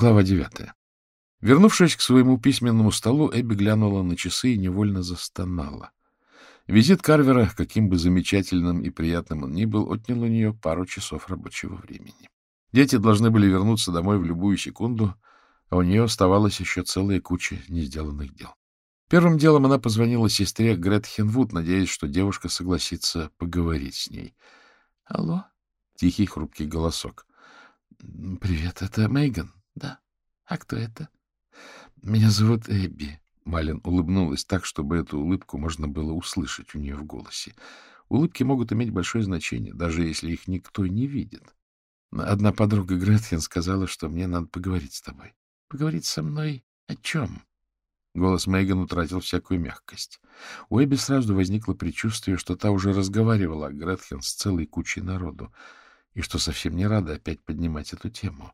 Глава девятая. Вернувшись к своему письменному столу, Эбби глянула на часы и невольно застонала. Визит Карвера, каким бы замечательным и приятным он ни был, отнял у нее пару часов рабочего времени. Дети должны были вернуться домой в любую секунду, а у нее оставалась еще целая куча несделанных дел. Первым делом она позвонила сестре Гретхен Вуд, надеясь, что девушка согласится поговорить с ней. — Алло? — тихий хрупкий голосок. — Привет, это Мейган. А кто это? Меня зовут Эбби. Малин улыбнулась так, чтобы эту улыбку можно было услышать у нее в голосе. Улыбки могут иметь большое значение, даже если их никто не видит. Одна подруга Гретхен сказала, что мне надо поговорить с тобой. Поговорить со мной о чем? Голос Мейган утратил всякую мягкость. У Эбби сразу возникло предчувствие, что та уже разговаривала о Гретхен с целой кучей народу, и что совсем не рада опять поднимать эту тему.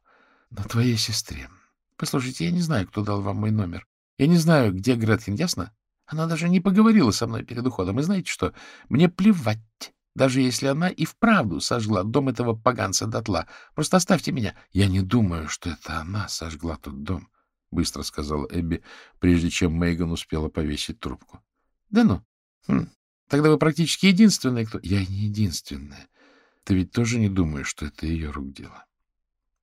На твоей сестре. Послушайте, я не знаю, кто дал вам мой номер. Я не знаю, где Гретхен, ясно? Она даже не поговорила со мной перед уходом. И знаете что? Мне плевать, даже если она и вправду сожгла дом этого поганца дотла. Просто оставьте меня. Я не думаю, что это она сожгла тот дом, — быстро сказала Эбби, прежде чем Мейган успела повесить трубку. — Да ну? Хм. Тогда вы практически единственная, кто... Я не единственная. Ты ведь тоже не думаешь, что это ее рук дело?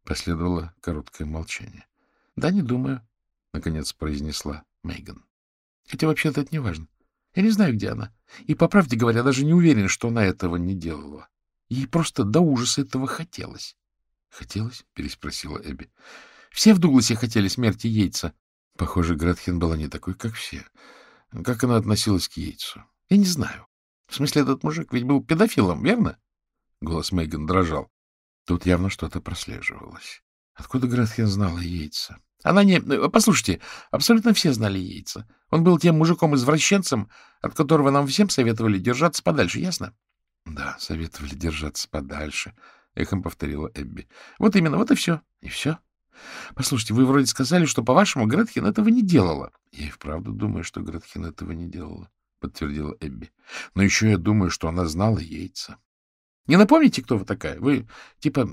Последовало короткое молчание. — Да, не думаю, — наконец произнесла Мейган. — Хотя вообще-то это не важно. Я не знаю, где она. И, по правде говоря, даже не уверен, что она этого не делала. Ей просто до ужаса этого хотелось. — Хотелось? — переспросила Эбби. — Все в Дугласе хотели смерти Яйца. Похоже, Гретхен была не такой, как все. Как она относилась к Яйцу? Я не знаю. В смысле, этот мужик ведь был педофилом, верно? Голос Мейган дрожал. Тут явно что-то прослеживалось. Откуда Гретхен знала яйца? Она не... Э, послушайте, абсолютно все знали яйца. Он был тем мужиком-извращенцем, от которого нам всем советовали держаться подальше, ясно? — Да, советовали держаться подальше, — эхом повторила Эбби. — Вот именно, вот и все. И все. Послушайте, вы вроде сказали, что, по-вашему, Гретхен этого не делала. — Я и вправду думаю, что Гретхен этого не делала, — подтвердила Эбби. — Но еще я думаю, что она знала яйца. Не напомните, кто вы такая? Вы, типа,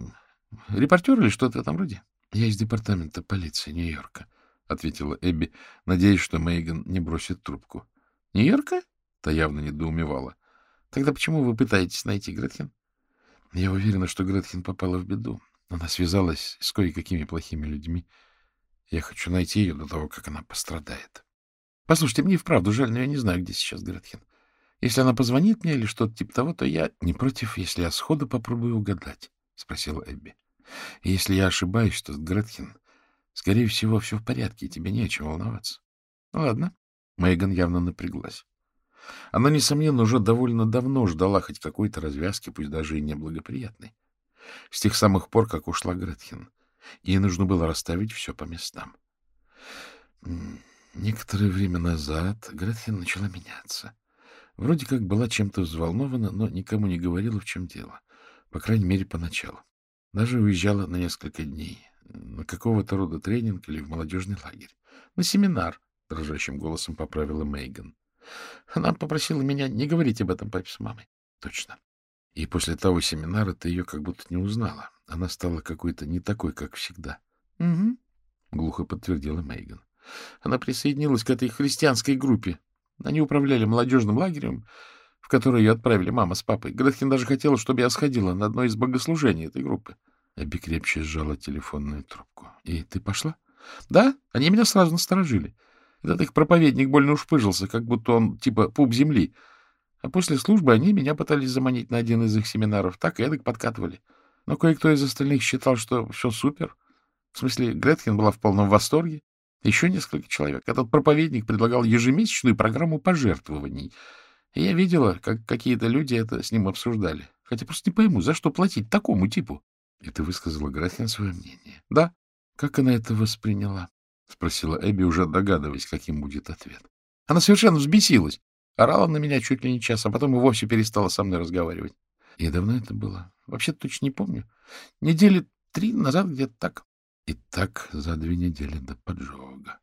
репортер или что-то в этом роде? — Я из департамента полиции Нью-Йорка, — ответила Эбби, надеясь, что Мейган не бросит трубку. — Нью-Йорка? — та явно недоумевала. — Тогда почему вы пытаетесь найти Гретхен? — Я уверена, что Гретхен попала в беду. Она связалась с кое-какими плохими людьми. Я хочу найти ее до того, как она пострадает. — Послушайте, мне вправду жаль, но я не знаю, где сейчас Гретхен. Если она позвонит мне или что-то типа того, то я не против, если я сходу попробую угадать, — спросила Эбби. — Если я ошибаюсь, то с Гретхен, скорее всего, все в порядке, и тебе не о чем волноваться. — Ну, ладно. Мейган явно напряглась. Она, несомненно, уже довольно давно ждала хоть какой-то развязки, пусть даже и неблагоприятной. С тех самых пор, как ушла Гретхен. Ей нужно было расставить все по местам. Некоторое время назад Гретхен начала меняться. Вроде как была чем-то взволнована, но никому не говорила, в чем дело. По крайней мере, поначалу. Даже уезжала на несколько дней. На какого-то рода тренинг или в молодежный лагерь. На семинар, — дрожащим голосом поправила Мейган. Она попросила меня не говорить об этом папе с мамой. Точно. И после того семинара ты ее как будто не узнала. Она стала какой-то не такой, как всегда. — Угу, — глухо подтвердила Мейган. Она присоединилась к этой христианской группе, они управляли молодежным лагерем, в который ее отправили мама с папой. Гретхен даже хотела, чтобы я сходила на одно из богослужений этой группы. Эбби крепче сжала телефонную трубку. — И ты пошла? — Да, они меня сразу насторожили. Этот их проповедник больно уж пыжился, как будто он типа пуп земли. А после службы они меня пытались заманить на один из их семинаров. Так и эдак подкатывали. Но кое-кто из остальных считал, что все супер. В смысле, Гретхен была в полном восторге. Еще несколько человек. Этот проповедник предлагал ежемесячную программу пожертвований. И я видела, как какие-то люди это с ним обсуждали. Хотя просто не пойму, за что платить такому типу? И ты высказала Гретхен свое мнение. — Да. — Как она это восприняла? — спросила Эбби, уже догадываясь, каким будет ответ. Она совершенно взбесилась. Орала на меня чуть ли не час, а потом и вовсе перестала со мной разговаривать. И давно это было? Вообще точно не помню. Недели три назад где-то так. И так за две недели до поджога.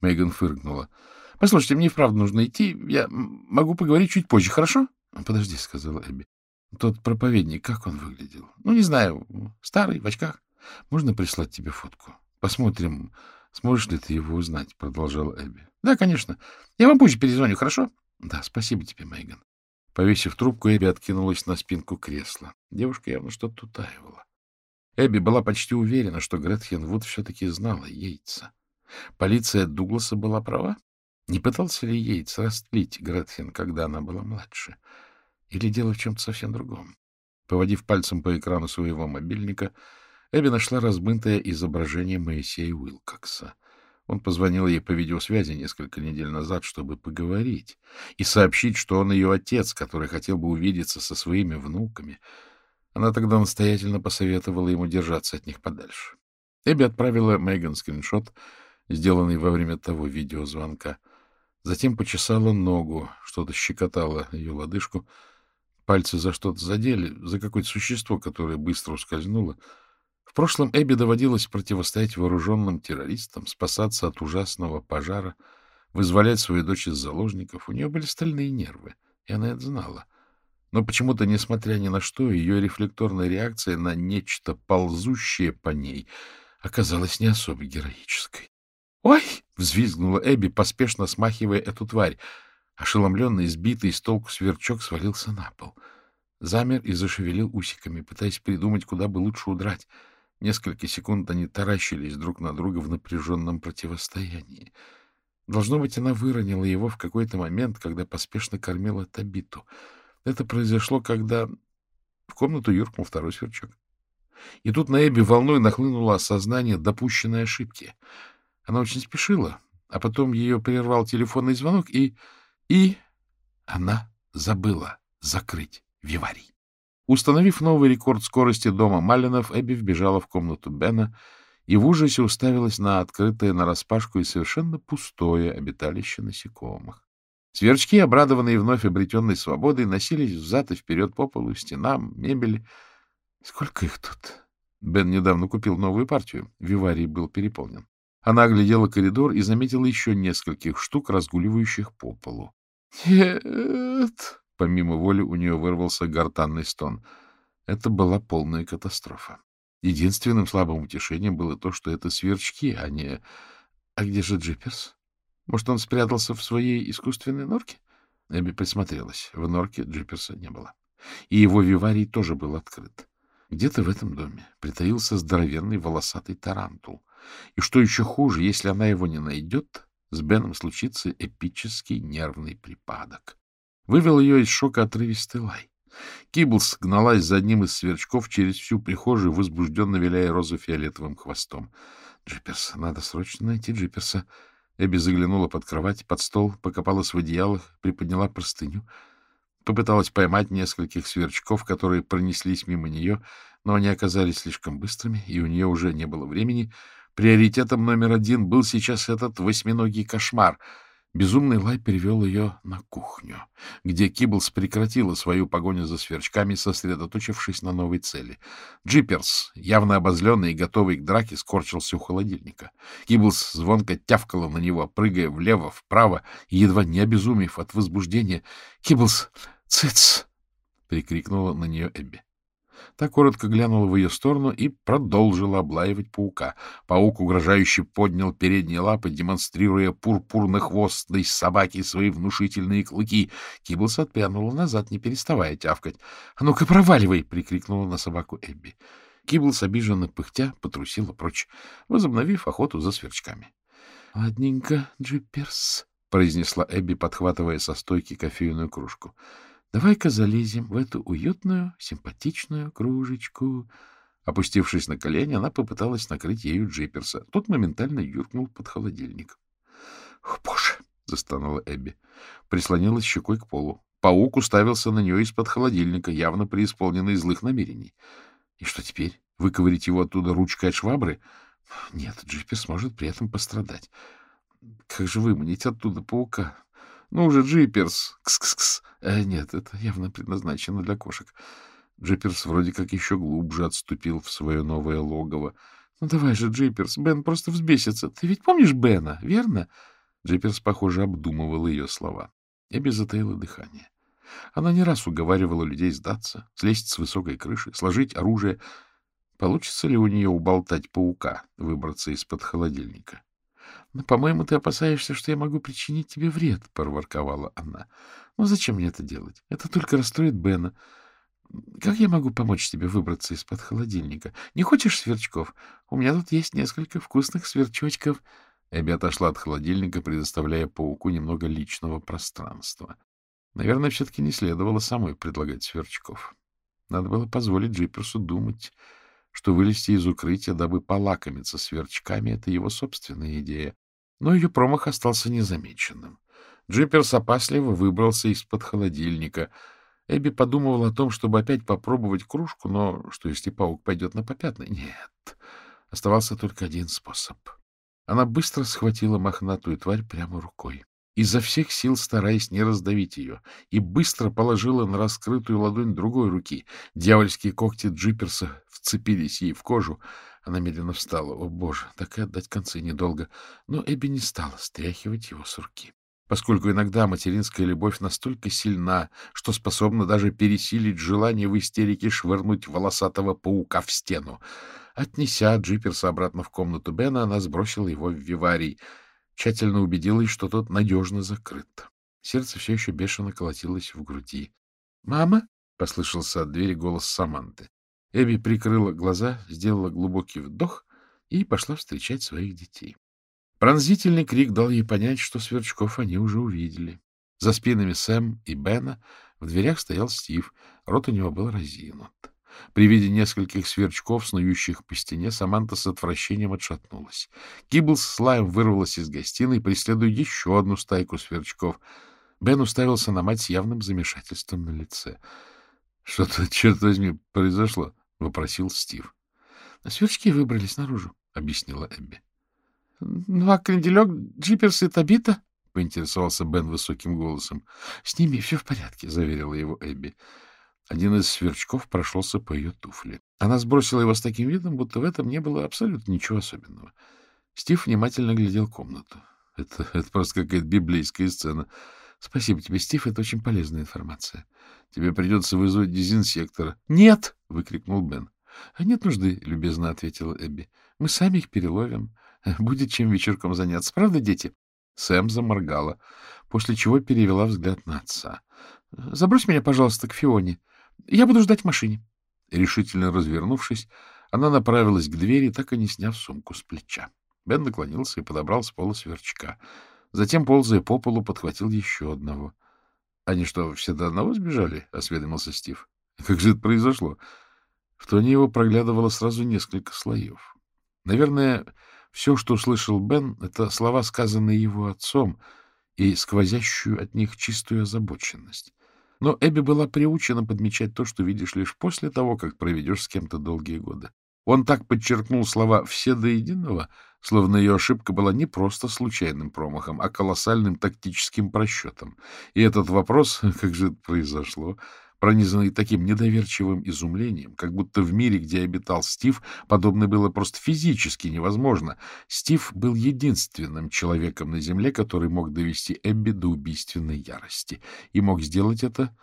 Меган фыркнула. — Послушайте, мне и вправду нужно идти. Я могу поговорить чуть позже, хорошо? — Подожди, — сказала Эбби. — Тот проповедник, как он выглядел? — Ну, не знаю. Старый, в очках. Можно прислать тебе фотку? — Посмотрим, сможешь ли ты его узнать, — продолжала Эбби. — Да, конечно. Я вам позже перезвоню, хорошо? — Да, спасибо тебе, Мейган. Повесив трубку, Эбби откинулась на спинку кресла. Девушка явно что-то утаивала. Эбби была почти уверена, что Гретхен Вуд все-таки знала яйца. Полиция Дугласа была права? Не пытался ли Йейтс растлить Гретхен, когда она была младше? Или дело в чем-то совсем другом? Поводив пальцем по экрану своего мобильника, Эбби нашла размытое изображение Моисея Уилкокса. Он позвонил ей по видеосвязи несколько недель назад, чтобы поговорить и сообщить, что он ее отец, который хотел бы увидеться со своими внуками. Она тогда настоятельно посоветовала ему держаться от них подальше. Эбби отправила Меган скриншот, сделанный во время того видеозвонка. Затем почесала ногу, что-то щекотало ее лодыжку. Пальцы за что-то задели, за какое-то существо, которое быстро ускользнуло. В прошлом Эбби доводилось противостоять вооруженным террористам, спасаться от ужасного пожара, вызволять свою дочь из заложников. У нее были стальные нервы, и она это знала. Но почему-то, несмотря ни на что, ее рефлекторная реакция на нечто ползущее по ней оказалась не особо героической. «Ой!» — взвизгнула Эбби, поспешно смахивая эту тварь. Ошеломленный, сбитый с толку сверчок свалился на пол. Замер и зашевелил усиками, пытаясь придумать, куда бы лучше удрать. Несколько секунд они таращились друг на друга в напряженном противостоянии. Должно быть, она выронила его в какой-то момент, когда поспешно кормила Табиту. Это произошло, когда в комнату юркнул второй сверчок. И тут на Эбби волной нахлынуло осознание допущенной ошибки — она очень спешила, а потом ее прервал телефонный звонок, и... и... она забыла закрыть виварий. Установив новый рекорд скорости дома Малинов, Эбби вбежала в комнату Бена и в ужасе уставилась на открытое нараспашку и совершенно пустое обиталище насекомых. Сверчки, обрадованные вновь обретенной свободой, носились взад и вперед по полу, стенам, мебели. Сколько их тут? Бен недавно купил новую партию. Виварий был переполнен. Она оглядела коридор и заметила еще нескольких штук, разгуливающих по полу. «Нет!» Помимо воли у нее вырвался гортанный стон. Это была полная катастрофа. Единственным слабым утешением было то, что это сверчки, а не... А где же Джиперс? Может, он спрятался в своей искусственной норке? Эбби присмотрелась. В норке Джиперса не было. И его виварий тоже был открыт. Где-то в этом доме притаился здоровенный волосатый тарантул. И что еще хуже, если она его не найдет, с Беном случится эпический нервный припадок. Вывел ее из шока отрывистый лай. Киблс гналась за одним из сверчков через всю прихожую, возбужденно виляя розово-фиолетовым хвостом. Джиперс, надо срочно найти Джиперса. Эбби заглянула под кровать, под стол, покопалась в одеялах, приподняла простыню. Попыталась поймать нескольких сверчков, которые пронеслись мимо нее, но они оказались слишком быстрыми, и у нее уже не было времени — Приоритетом номер один был сейчас этот восьминогий кошмар. Безумный лай перевел ее на кухню, где Киблс прекратила свою погоню за сверчками, сосредоточившись на новой цели. Джиперс, явно обозленный и готовый к драке, скорчился у холодильника. Киблс звонко тявкала на него, прыгая влево, вправо, и едва не обезумев от возбуждения. «Киблс, цыц!» — прикрикнула на нее Эбби. Та коротко глянула в ее сторону и продолжила облаивать паука. Паук угрожающе поднял передние лапы, демонстрируя пурпурно-хвостной собаке свои внушительные клыки. Киблс отпрянула назад, не переставая тявкать. — А ну-ка, проваливай! — прикрикнула на собаку Эбби. Киблс, обиженно пыхтя, потрусила прочь, возобновив охоту за сверчками. — Ладненько, Джиперс, — произнесла Эбби, подхватывая со стойки кофейную кружку. Давай-ка залезем в эту уютную, симпатичную кружечку. Опустившись на колени, она попыталась накрыть ею Джиперса. Тот моментально юркнул под холодильник. — боже! — застонала Эбби. Прислонилась щекой к полу. Паук уставился на нее из-под холодильника, явно преисполненный злых намерений. И что теперь? Выковырить его оттуда ручкой от швабры? Нет, Джиперс может при этом пострадать. Как же выманить оттуда паука? Ну уже, Джиперс. Кс-кс-кс. Э, нет, это явно предназначено для кошек. Джиперс вроде как еще глубже отступил в свое новое логово. Ну давай же, Джиперс, Бен просто взбесится. Ты ведь помнишь Бена, верно? Джиперс, похоже, обдумывал ее слова. Эбби затаила дыхание. Она не раз уговаривала людей сдаться, слезть с высокой крыши, сложить оружие. Получится ли у нее уболтать паука, выбраться из-под холодильника? «Ну, — По-моему, ты опасаешься, что я могу причинить тебе вред, — проворковала она. — Ну, зачем мне это делать? Это только расстроит Бена. Как я могу помочь тебе выбраться из-под холодильника? Не хочешь сверчков? У меня тут есть несколько вкусных сверчочков. Эбби отошла от холодильника, предоставляя пауку немного личного пространства. Наверное, все-таки не следовало самой предлагать сверчков. Надо было позволить Джиперсу думать, что вылезти из укрытия, дабы полакомиться сверчками, — это его собственная идея. Но ее промах остался незамеченным. Джиперс опасливо выбрался из-под холодильника. Эбби подумывал о том, чтобы опять попробовать кружку, но что, если паук пойдет на попятный? Нет, оставался только один способ. Она быстро схватила мохнатую тварь прямо рукой, изо всех сил стараясь не раздавить ее, и быстро положила на раскрытую ладонь другой руки. Дьявольские когти Джиперса вцепились ей в кожу. Она медленно встала. О, боже, так и отдать концы недолго. Но Эбби не стала стряхивать его с руки. Поскольку иногда материнская любовь настолько сильна, что способна даже пересилить желание в истерике швырнуть волосатого паука в стену. Отнеся Джиперса обратно в комнату Бена, она сбросила его в виварий, тщательно убедилась, что тот надежно закрыт. Сердце все еще бешено колотилось в груди. «Мама!» — послышался от двери голос Саманты. Эбби прикрыла глаза, сделала глубокий вдох и пошла встречать своих детей. Пронзительный крик дал ей понять, что сверчков они уже увидели. За спинами Сэм и Бена в дверях стоял Стив, рот у него был разинут. При виде нескольких сверчков, снующих по стене, Саманта с отвращением отшатнулась. Киблс с Лаем вырвалась из гостиной, преследуя еще одну стайку сверчков. Бен уставился на мать с явным замешательством на лице. — Что-то, черт возьми, произошло? — вопросил Стив. — Сверчки выбрались наружу, — объяснила Эбби. — Ну, а кренделек, Джиперс и Табита? — поинтересовался Бен высоким голосом. — С ними все в порядке, — заверила его Эбби. Один из сверчков прошелся по ее туфле. Она сбросила его с таким видом, будто в этом не было абсолютно ничего особенного. Стив внимательно глядел комнату. Это, это просто какая-то библейская сцена. Спасибо тебе, Стив, это очень полезная информация. Тебе придется вызвать дезинсектора. — Нет! — выкрикнул Бен. — Нет нужды, — любезно ответила Эбби. — Мы сами их переловим. Будет чем вечерком заняться. Правда, дети? Сэм заморгала, после чего перевела взгляд на отца. — Забрось меня, пожалуйста, к Фионе. Я буду ждать в машине. Решительно развернувшись, она направилась к двери, так и не сняв сумку с плеча. Бен наклонился и подобрал с пола сверчка. Затем, ползая по полу, подхватил еще одного —— Они что, все до одного сбежали? — осведомился Стив. — Как же это произошло? В тоне его проглядывало сразу несколько слоев. Наверное, все, что услышал Бен, — это слова, сказанные его отцом, и сквозящую от них чистую озабоченность. Но Эбби была приучена подмечать то, что видишь лишь после того, как проведешь с кем-то долгие годы. Он так подчеркнул слова «все до единого», словно ее ошибка была не просто случайным промахом, а колоссальным тактическим просчетом. И этот вопрос, как же это произошло, пронизанный таким недоверчивым изумлением, как будто в мире, где обитал Стив, подобное было просто физически невозможно. Стив был единственным человеком на Земле, который мог довести Эбби до убийственной ярости. И мог сделать это,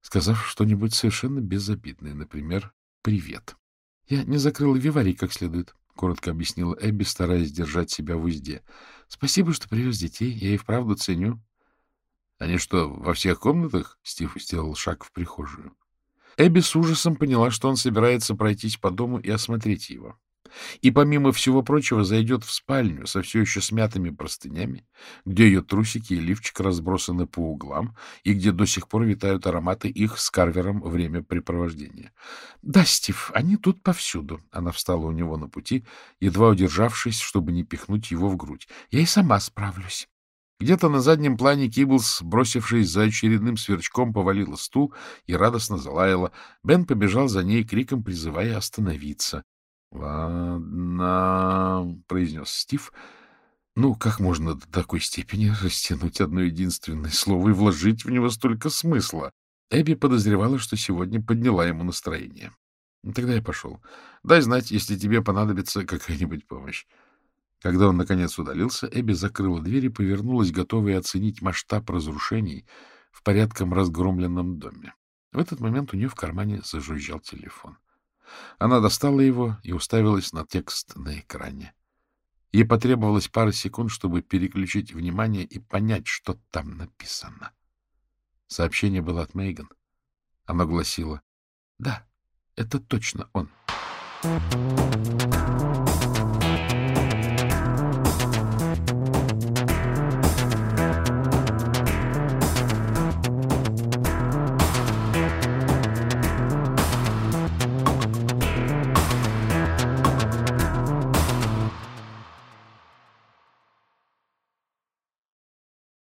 сказав что-нибудь совершенно безобидное, например, «привет». Я не закрыла виварий как следует, — коротко объяснила Эбби, стараясь держать себя в узде. — Спасибо, что привез детей. Я и вправду ценю. — Они что, во всех комнатах? — Стив сделал шаг в прихожую. Эбби с ужасом поняла, что он собирается пройтись по дому и осмотреть его и, помимо всего прочего, зайдет в спальню со все еще смятыми простынями, где ее трусики и лифчик разбросаны по углам и где до сих пор витают ароматы их с Карвером времяпрепровождения. — Да, Стив, они тут повсюду. Она встала у него на пути, едва удержавшись, чтобы не пихнуть его в грудь. — Я и сама справлюсь. Где-то на заднем плане Киблс, бросившись за очередным сверчком, повалила стул и радостно залаяла. Бен побежал за ней, криком призывая остановиться. — Ладно, — произнес Стив. — Ну, как можно до такой степени растянуть одно единственное слово и вложить в него столько смысла? Эбби подозревала, что сегодня подняла ему настроение. Ну, тогда я пошел. Дай знать, если тебе понадобится какая-нибудь помощь. Когда он, наконец, удалился, Эбби закрыла дверь и повернулась, готовая оценить масштаб разрушений в порядком разгромленном доме. В этот момент у нее в кармане зажужжал телефон. — Она достала его и уставилась на текст на экране. Ей потребовалось пара секунд, чтобы переключить внимание и понять, что там написано. Сообщение было от Мейган. Оно гласило «Да, это точно он».